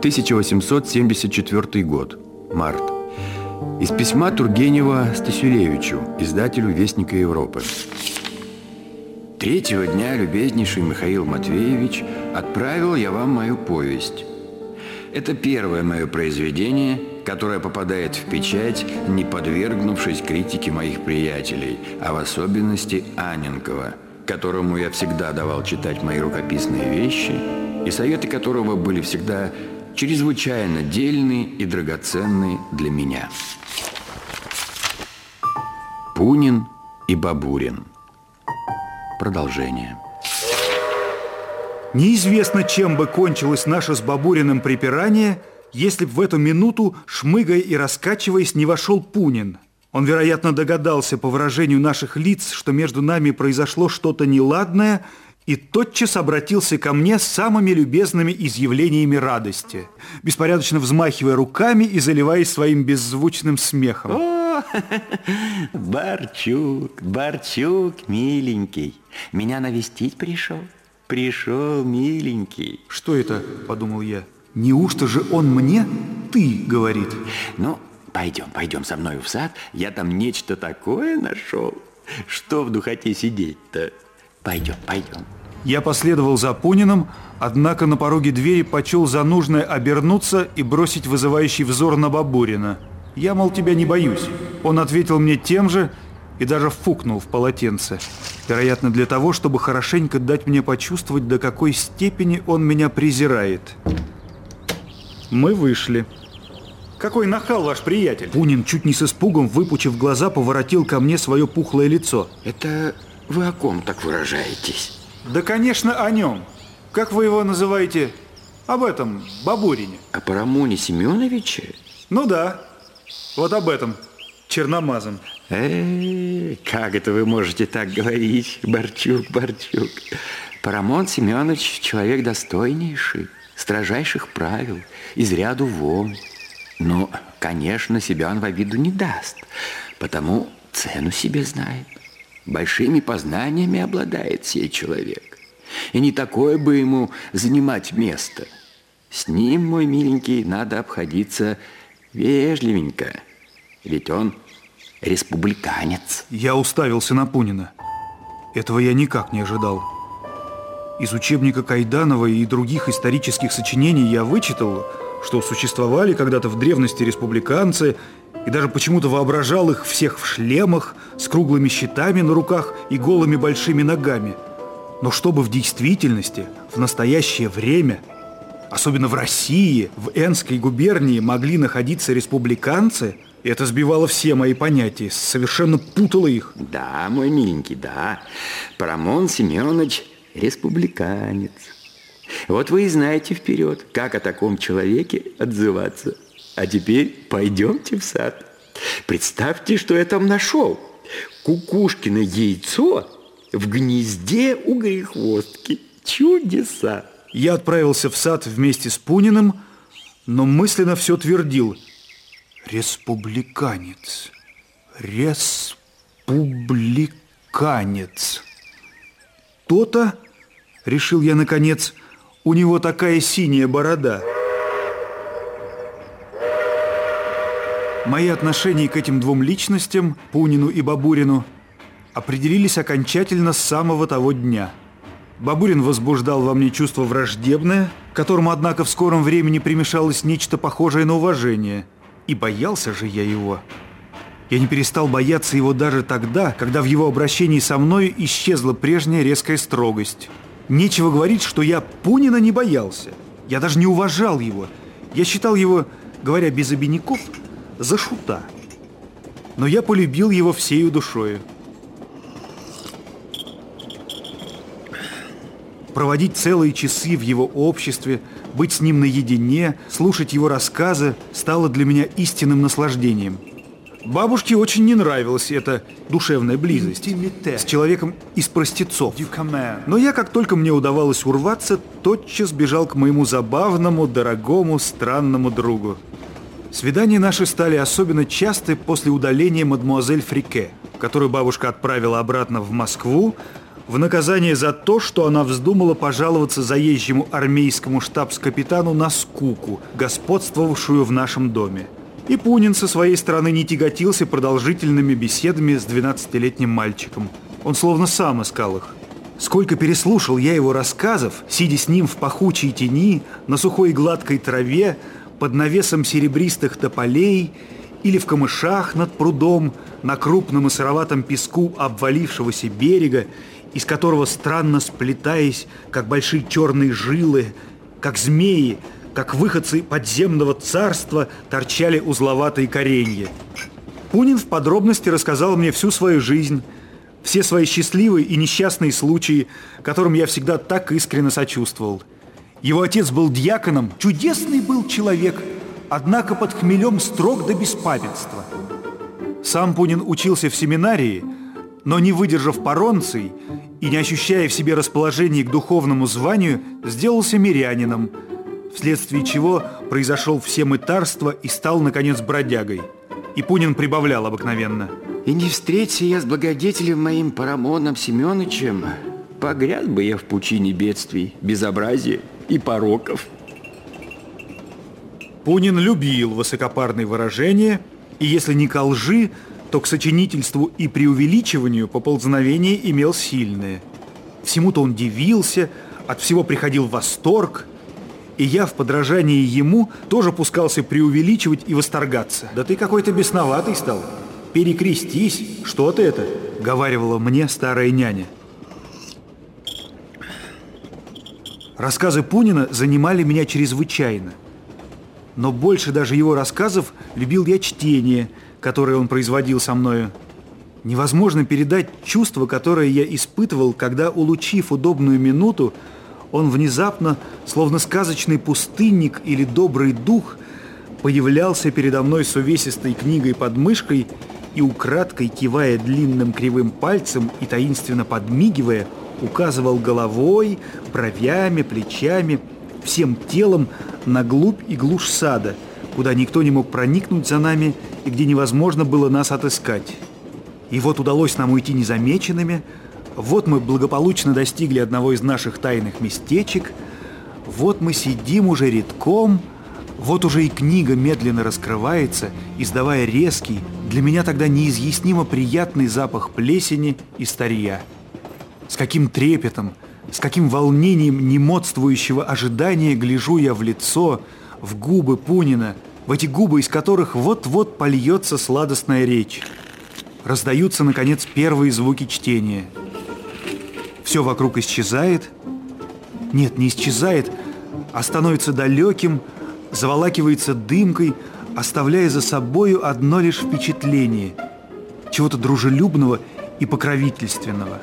1874 год. Март. Из письма Тургенева Стасюлевичу, издателю Вестника Европы. Третьего дня, любезнейший Михаил Матвеевич, отправил я вам мою повесть. Это первое мое произведение, которое попадает в печать, не подвергнувшись критике моих приятелей, а в особенности Аненкова, которому я всегда давал читать мои рукописные вещи, и советы которого были всегда чрезвычайно дельны и драгоценны для меня. Пунин и Бабурин. Продолжение. Неизвестно, чем бы кончилось наше с Бабуриным припирание, если б в эту минуту, шмыгая и раскачиваясь, не вошел Пунин. Он, вероятно, догадался по выражению наших лиц, что между нами произошло что-то неладное, и тотчас обратился ко мне с самыми любезными изъявлениями радости, беспорядочно взмахивая руками и заливаясь своим беззвучным смехом. О, Барчук, Барчук, миленький, меня навестить пришел? Пришел, миленький. Что это, подумал я. Неужто же он мне «ты» говорит? Ну, пойдем, пойдем со мной в сад. Я там нечто такое нашел. Что в духоте сидеть-то? Пойдем, пойдем. Я последовал за Пуниным, однако на пороге двери почел за нужное обернуться и бросить вызывающий взор на Бабурина. Я, мол, тебя не боюсь. Он ответил мне тем же и даже фукнул в полотенце. Вероятно, для того, чтобы хорошенько дать мне почувствовать, до какой степени он меня презирает. Мы вышли. Какой нахал ваш приятель? Пунин, чуть не с испугом, выпучив глаза, поворотил ко мне свое пухлое лицо. Это вы о ком так выражаетесь? Да, конечно, о нем. Как вы его называете? Об этом, Бабурине. О Парамоне Семеновиче? Ну да, вот об этом, черномазом. Эй, как это вы можете так говорить, Борчук, Борчук? Парамон Семенович человек достойнейший, строжайших правил, из ряду вон. Но, конечно, себя он во виду не даст, потому цену себе знает. Большими познаниями обладает сей человек. И не такое бы ему занимать место. С ним, мой миленький, надо обходиться вежливенько. Ведь он республиканец. Я уставился на Пунина. Этого я никак не ожидал. Из учебника Кайданова и других исторических сочинений я вычитал, что существовали когда-то в древности республиканцы, и даже почему-то воображал их всех в шлемах, с круглыми щитами на руках и голыми большими ногами. Но чтобы в действительности, в настоящее время, особенно в России, в Энской губернии могли находиться республиканцы, это сбивало все мои понятия, совершенно путало их. Да, мой миленький, да. Парамон Семенович республиканец. Вот вы и знаете вперед, как о таком человеке отзываться. А теперь пойдемте в сад. Представьте, что я там нашел. Кукушкино яйцо в гнезде у грехвостки. Чудеса! Я отправился в сад вместе с Пуниным, но мысленно все твердил. Республиканец. Республиканец. То-то, решил я наконец, у него такая синяя борода. Мои отношения к этим двум личностям, Пунину и Бабурину, определились окончательно с самого того дня. Бабурин возбуждал во мне чувство враждебное, которому, однако, в скором времени примешалось нечто похожее на уважение. И боялся же я его. Я не перестал бояться его даже тогда, когда в его обращении со мной исчезла прежняя резкая строгость. Нечего говорить, что я Пунина не боялся. Я даже не уважал его. Я считал его, говоря без обиняков, за шута. Но я полюбил его всею душою. Проводить целые часы в его обществе, быть с ним наедине, слушать его рассказы стало для меня истинным наслаждением. Бабушке очень не нравилась эта душевная близость с человеком из простецов. Но я, как только мне удавалось урваться, тотчас бежал к моему забавному, дорогому, странному другу. Свидания наши стали особенно часты после удаления мадмуазель Фрике, которую бабушка отправила обратно в Москву, в наказание за то, что она вздумала пожаловаться заезжему армейскому штабс-капитану на скуку, господствовавшую в нашем доме. И Пунин со своей стороны не тяготился продолжительными беседами с 12-летним мальчиком. Он словно сам искал их. Сколько переслушал я его рассказов, сидя с ним в пахучей тени, на сухой гладкой траве, под навесом серебристых тополей или в камышах над прудом, на крупном и сыроватом песку обвалившегося берега, из которого, странно сплетаясь, как большие черные жилы, как змеи, как выходцы подземного царства, торчали узловатые коренья. Пунин в подробности рассказал мне всю свою жизнь, все свои счастливые и несчастные случаи, которым я всегда так искренне сочувствовал. Его отец был дьяконом, чудесный был человек, однако под хмелем строг до беспамятства. Сам Пунин учился в семинарии, но не выдержав поронций и не ощущая в себе расположения к духовному званию, сделался мирянином, вследствие чего произошел все мытарство и стал, наконец, бродягой. И Пунин прибавлял обыкновенно. И не встреться я с благодетелем моим Парамоном Семеновичем, погряз бы я в пучине бедствий, безобразия и пороков. Пунин любил высокопарные выражения, и если не ко лжи, то к сочинительству и преувеличиванию поползновение имел сильное. Всему-то он дивился, от всего приходил восторг, и я в подражании ему тоже пускался преувеличивать и восторгаться. «Да ты какой-то бесноватый стал. Перекрестись, что ты это?» — говаривала мне старая няня. Рассказы Пунина занимали меня чрезвычайно. Но больше даже его рассказов любил я чтение, которое он производил со мною. Невозможно передать чувство, которое я испытывал, когда, улучив удобную минуту, он внезапно, словно сказочный пустынник или добрый дух, появлялся передо мной с увесистой книгой под мышкой и, украдкой кивая длинным кривым пальцем и таинственно подмигивая, указывал головой, бровями, плечами, всем телом на глубь и глушь сада, куда никто не мог проникнуть за нами и где невозможно было нас отыскать. И вот удалось нам уйти незамеченными, вот мы благополучно достигли одного из наших тайных местечек, вот мы сидим уже редком, вот уже и книга медленно раскрывается, издавая резкий, для меня тогда неизъяснимо приятный запах плесени и старья. С каким трепетом, с каким волнением немодствующего ожидания гляжу я в лицо, в губы Пунина, в эти губы, из которых вот-вот польется сладостная речь. Раздаются, наконец, первые звуки чтения. Все вокруг исчезает. Нет, не исчезает, а становится далеким, заволакивается дымкой, оставляя за собою одно лишь впечатление – чего-то дружелюбного и покровительственного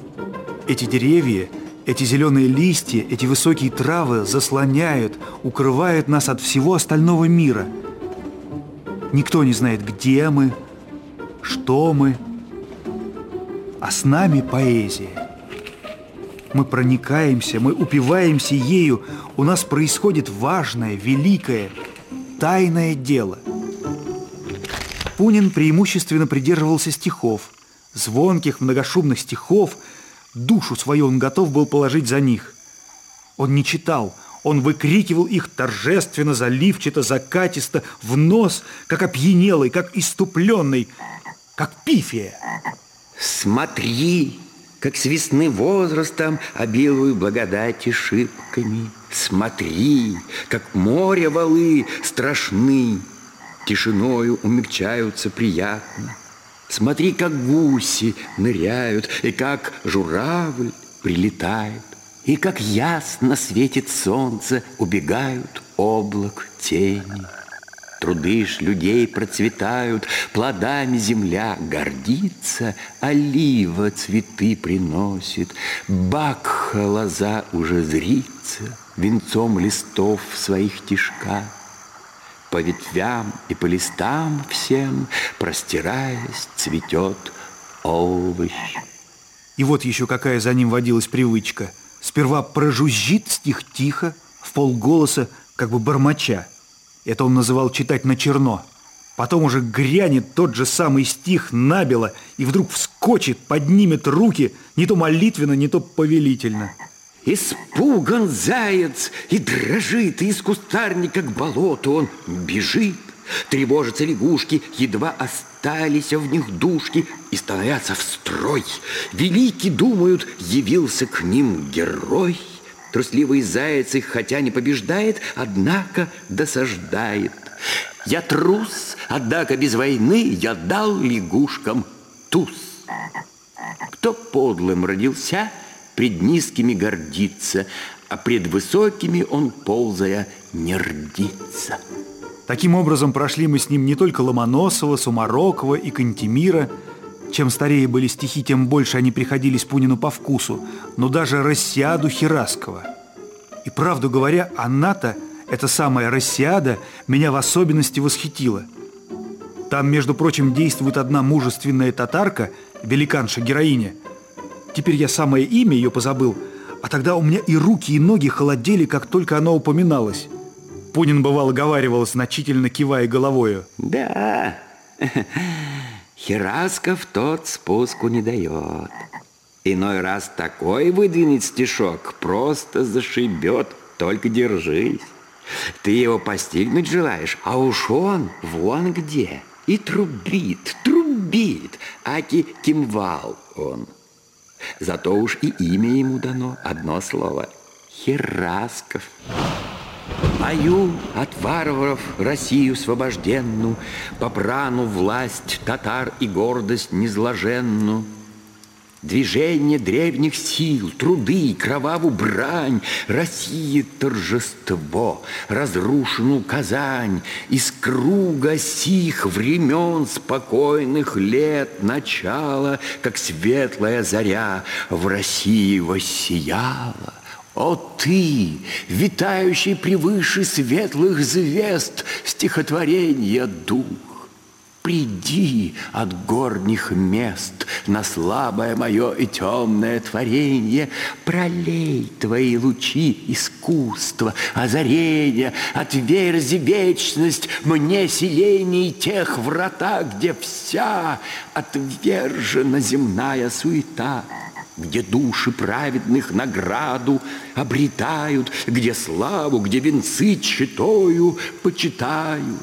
– эти деревья, эти зеленые листья, эти высокие травы заслоняют, укрывают нас от всего остального мира. Никто не знает, где мы, что мы, а с нами поэзия. Мы проникаемся, мы упиваемся ею, у нас происходит важное, великое, тайное дело. Пунин преимущественно придерживался стихов, звонких, многошумных стихов – Душу свою он готов был положить за них. Он не читал, он выкрикивал их торжественно, заливчато, закатисто, в нос, как опьянелый, как иступленный, как пифия. Смотри, как с весны возрастом обилую благодати шибками. Смотри, как море валы страшны, тишиною умягчаются приятно. Смотри, как гуси ныряют, и как журавль прилетает, и как ясно светит солнце, убегают облак тени. Труды ж людей процветают, плодами земля гордится, олива цветы приносит, бакха лоза уже зрится, венцом листов своих тишках по ветвям и по листам всем, простираясь, цветет овощ. И вот еще какая за ним водилась привычка. Сперва прожужжит стих тихо, в полголоса, как бы бормоча. Это он называл читать на черно. Потом уже грянет тот же самый стих набело, и вдруг вскочит, поднимет руки, не то молитвенно, не то повелительно. Испуган заяц и дрожит, и из кустарника к болоту он бежит. Тревожатся лягушки, едва остались в них душки и становятся в строй. Великий, думают, явился к ним герой. Трусливый заяц их, хотя не побеждает, однако досаждает. Я трус, однако без войны я дал лягушкам туз. Кто подлым родился, пред низкими гордится, а пред высокими он, ползая, не рдится. Таким образом, прошли мы с ним не только Ломоносова, Сумарокова и Кантемира. Чем старее были стихи, тем больше они приходились Пунину по вкусу, но даже Рассиаду Хераскова. И правду говоря, она-то, эта самая Рассиада, меня в особенности восхитила. Там, между прочим, действует одна мужественная татарка, великанша-героиня. Теперь я самое имя ее позабыл, а тогда у меня и руки, и ноги холодели, как только она упоминалась. Пунин бывало говаривал, значительно кивая головою. Да, Херасков тот спуску не дает. Иной раз такой выдвинет стишок, просто зашибет, только держись. Ты его постигнуть желаешь, а уж он вон где. И трубит, трубит, аки кимвал он. Зато уж и имя ему дано, одно слово – Херасков. Мою от варваров Россию освобожденну, Попрану власть татар и гордость незложенну. Движение древних сил, труды, кроваву брань, России торжество, разрушену Казань, Из круга сих времен спокойных лет начала, Как светлая заря в России воссияла. О ты, витающий превыше светлых звезд, стихотворения дух, Приди от горних мест на слабое мое и темное творение, Пролей твои лучи искусства, озарения, Отверзи вечность мне селений тех врата, Где вся отвержена земная суета где души праведных награду обретают, где славу, где венцы читою почитают.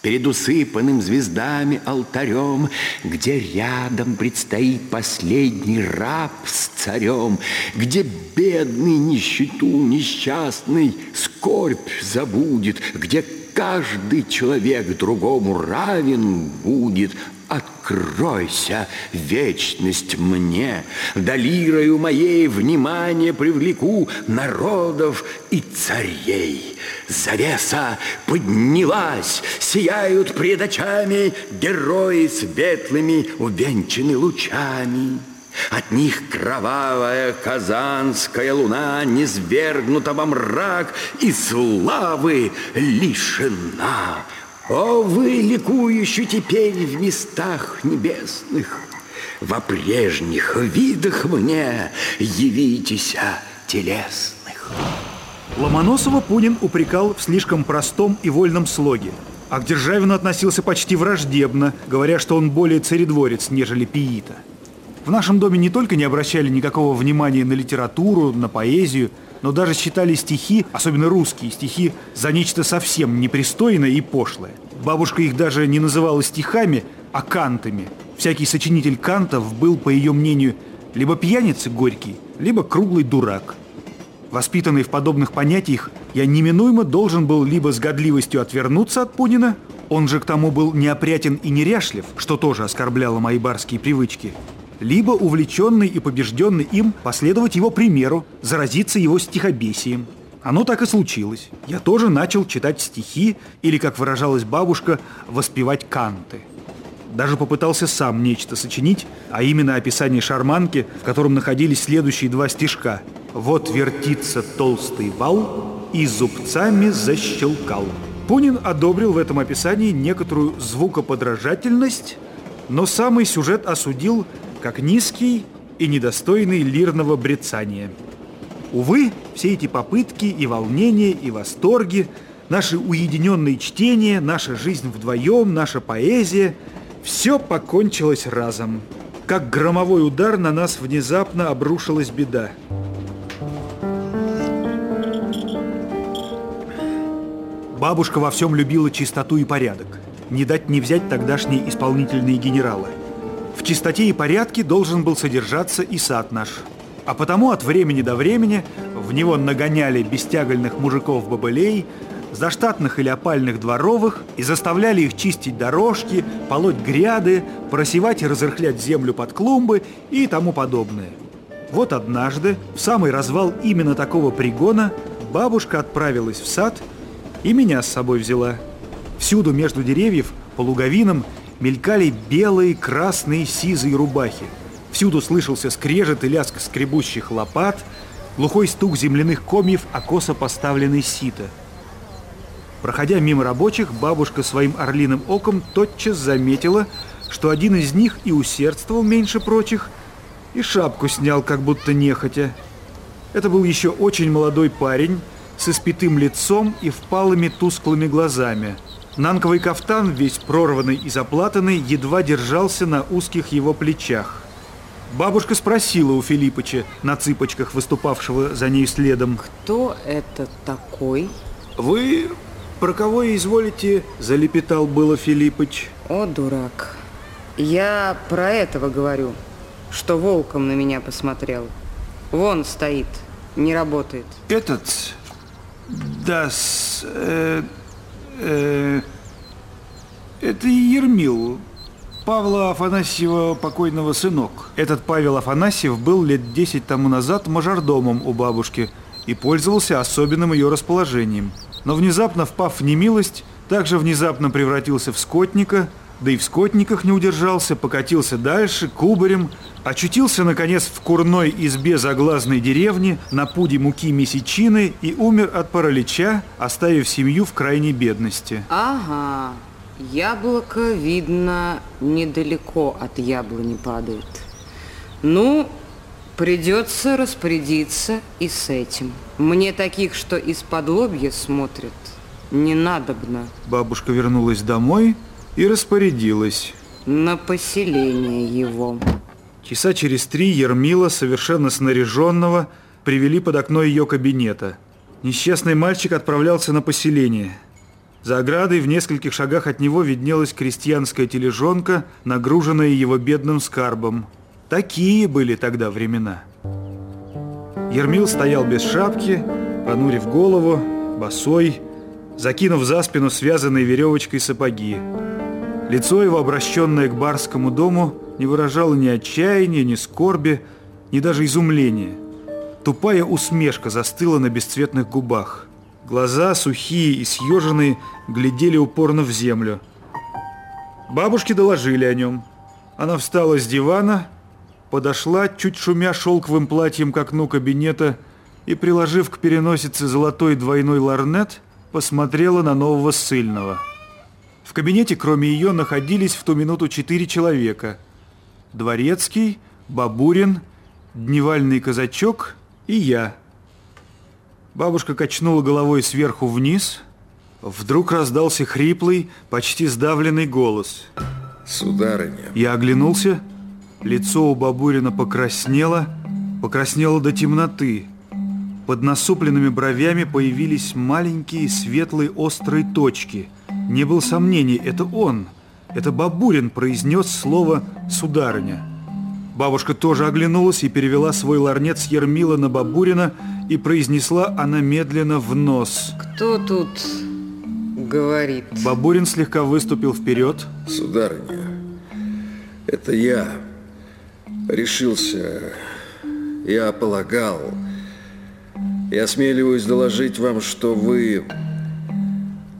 Перед усыпанным звездами алтарем, где рядом предстоит последний раб с царем, где бедный нищету несчастный скорбь забудет, где каждый человек другому равен будет, Откройся, вечность мне, Долирою моей внимание привлеку Народов и царей. Завеса поднялась, сияют пред очами Герои светлыми, увенчаны лучами. От них кровавая казанская луна Не свергнута во мрак и славы лишена. О, вы, ликующие теперь в местах небесных, Во прежних видах мне явитесь телесных. Ломоносова Пунин упрекал в слишком простом и вольном слоге, а к Державину относился почти враждебно, говоря, что он более царедворец, нежели пиита. В нашем доме не только не обращали никакого внимания на литературу, на поэзию – но даже считали стихи, особенно русские стихи, за нечто совсем непристойное и пошлое. Бабушка их даже не называла стихами, а кантами. Всякий сочинитель кантов был, по ее мнению, либо пьяница горький, либо круглый дурак. Воспитанный в подобных понятиях, я неминуемо должен был либо с годливостью отвернуться от Пунина, он же к тому был неопрятен и неряшлив, что тоже оскорбляло мои барские привычки, либо увлеченный и побежденный им последовать его примеру, заразиться его стихобесием. Оно так и случилось. Я тоже начал читать стихи, или, как выражалась бабушка, воспевать канты. Даже попытался сам нечто сочинить, а именно описание шарманки, в котором находились следующие два стишка. «Вот вертится толстый вал и зубцами защелкал». Пунин одобрил в этом описании некоторую звукоподражательность, но самый сюжет осудил как низкий и недостойный лирного брецания. Увы, все эти попытки и волнения, и восторги, наши уединенные чтения, наша жизнь вдвоем, наша поэзия – все покончилось разом. как громовой удар на нас внезапно обрушилась беда. Бабушка во всем любила чистоту и порядок. Не дать не взять тогдашние исполнительные генералы. В чистоте и порядке должен был содержаться и сад наш. А потому от времени до времени в него нагоняли бестягольных мужиков-бобылей, заштатных или опальных дворовых и заставляли их чистить дорожки, полоть гряды, просевать и разрыхлять землю под клумбы и тому подобное. Вот однажды, в самый развал именно такого пригона, бабушка отправилась в сад и меня с собой взяла. Всюду между деревьев, по луговинам, мелькали белые, красные, сизые рубахи. Всюду слышался скрежет и лязг скребущих лопат, глухой стук земляных комьев о косо поставленной сито – Проходя мимо рабочих, бабушка своим орлиным оком тотчас заметила, что один из них и усердствовал меньше прочих, и шапку снял, как будто нехотя. Это был еще очень молодой парень с испитым лицом и впалыми тусклыми глазами. Нанковый кафтан, весь прорванный и заплатанный, едва держался на узких его плечах. Бабушка спросила у Филиппыча, на цыпочках выступавшего за ней следом. «Кто это такой?» «Вы про кого изволите?» – залепетал было Филиппыч. О, дурак. Я про этого говорю, что волком на меня посмотрел. Вон стоит, не работает. Этот? Да, с... Э, э, это Ермил, Павла Афанасьева покойного сынок. Этот Павел Афанасьев был лет десять тому назад мажордомом у бабушки и пользовался особенным ее расположением – но внезапно впав в немилость, также внезапно превратился в скотника, да и в скотниках не удержался, покатился дальше, кубарем, очутился, наконец, в курной избе заглазной деревни на пуде муки месячины и умер от паралича, оставив семью в крайней бедности. Ага, яблоко, видно, недалеко от яблони падает. Ну, Придется распорядиться и с этим. Мне таких, что из-под лобья смотрят, не надобно. Бабушка вернулась домой и распорядилась. На поселение его. Часа через три Ермила, совершенно снаряженного, привели под окно ее кабинета. Несчастный мальчик отправлялся на поселение. За оградой в нескольких шагах от него виднелась крестьянская тележонка, нагруженная его бедным скарбом – Такие были тогда времена. Ермил стоял без шапки, понурив голову, босой, закинув за спину связанной веревочкой сапоги. Лицо его, обращенное к барскому дому, не выражало ни отчаяния, ни скорби, ни даже изумления. Тупая усмешка застыла на бесцветных губах. Глаза, сухие и съеженные, глядели упорно в землю. Бабушки доложили о нем. Она встала с дивана, подошла, чуть шумя шелковым платьем к окну кабинета и, приложив к переносице золотой двойной ларнет, посмотрела на нового ссыльного. В кабинете, кроме ее, находились в ту минуту четыре человека. Дворецкий, Бабурин, Дневальный казачок и я. Бабушка качнула головой сверху вниз. Вдруг раздался хриплый, почти сдавленный голос. «Сударыня». Я оглянулся – Лицо у Бабурина покраснело, покраснело до темноты. Под насупленными бровями появились маленькие светлые острые точки. Не было сомнений, это он. Это Бабурин произнес слово «сударыня». Бабушка тоже оглянулась и перевела свой ларнет с Ермила на Бабурина и произнесла она медленно в нос. «Кто тут говорит?» Бабурин слегка выступил вперед. «Сударыня, это я, решился, я полагал, я осмеливаюсь доложить вам, что вы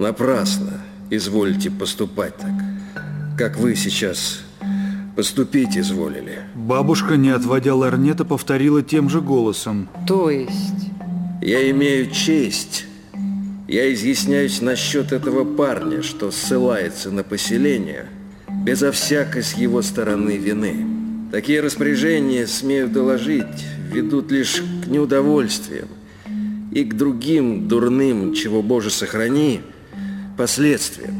напрасно изволите поступать так, как вы сейчас поступить изволили. Бабушка, не отводя ларнета, повторила тем же голосом. То есть? Я имею честь. Я изъясняюсь насчет этого парня, что ссылается на поселение, безо всякой с его стороны вины. Такие распоряжения, смею доложить, ведут лишь к неудовольствиям и к другим дурным, чего Боже сохрани, последствиям.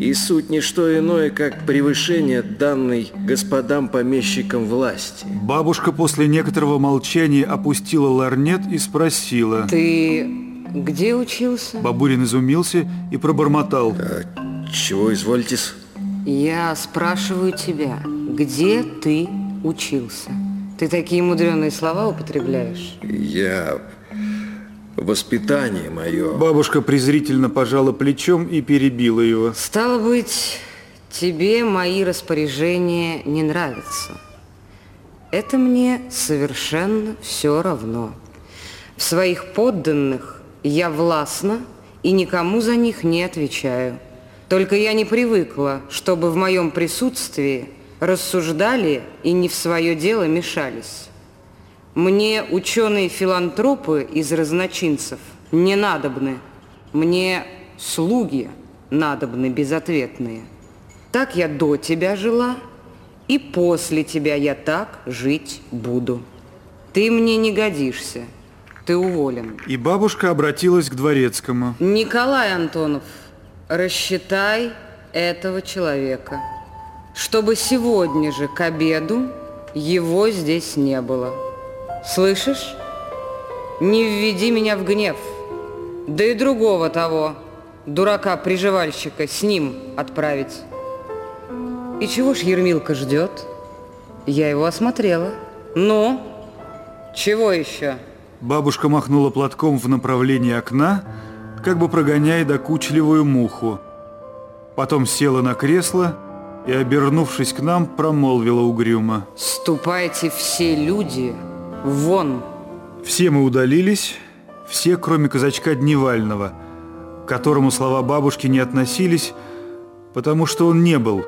и суть не что иное, как превышение данной господам помещикам власти. Бабушка после некоторого молчания опустила ларнет и спросила. Ты где учился? Бабурин изумился и пробормотал. А чего извольтесь? Я спрашиваю тебя, где ты учился? Ты такие мудреные слова употребляешь? Я... Воспитание мое... Бабушка презрительно пожала плечом и перебила его. Стало быть, тебе мои распоряжения не нравятся. Это мне совершенно все равно. В своих подданных я властна и никому за них не отвечаю. Только я не привыкла, чтобы в моем присутствии рассуждали и не в свое дело мешались. Мне ученые-филантропы из разночинцев не надобны. Мне слуги надобны безответные. Так я до тебя жила, и после тебя я так жить буду. Ты мне не годишься, ты уволен. И бабушка обратилась к дворецкому. Николай Антонов, рассчитай этого человека, чтобы сегодня же к обеду его здесь не было. Слышишь? Не введи меня в гнев. Да и другого того, дурака-приживальщика, с ним отправить. И чего ж Ермилка ждет? Я его осмотрела. Ну, чего еще? Бабушка махнула платком в направлении окна, как бы прогоняя докучливую муху. Потом села на кресло и, обернувшись к нам, промолвила угрюмо. «Ступайте все люди вон!» Все мы удалились, все, кроме казачка Дневального, к которому слова бабушки не относились, потому что он не был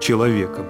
человеком.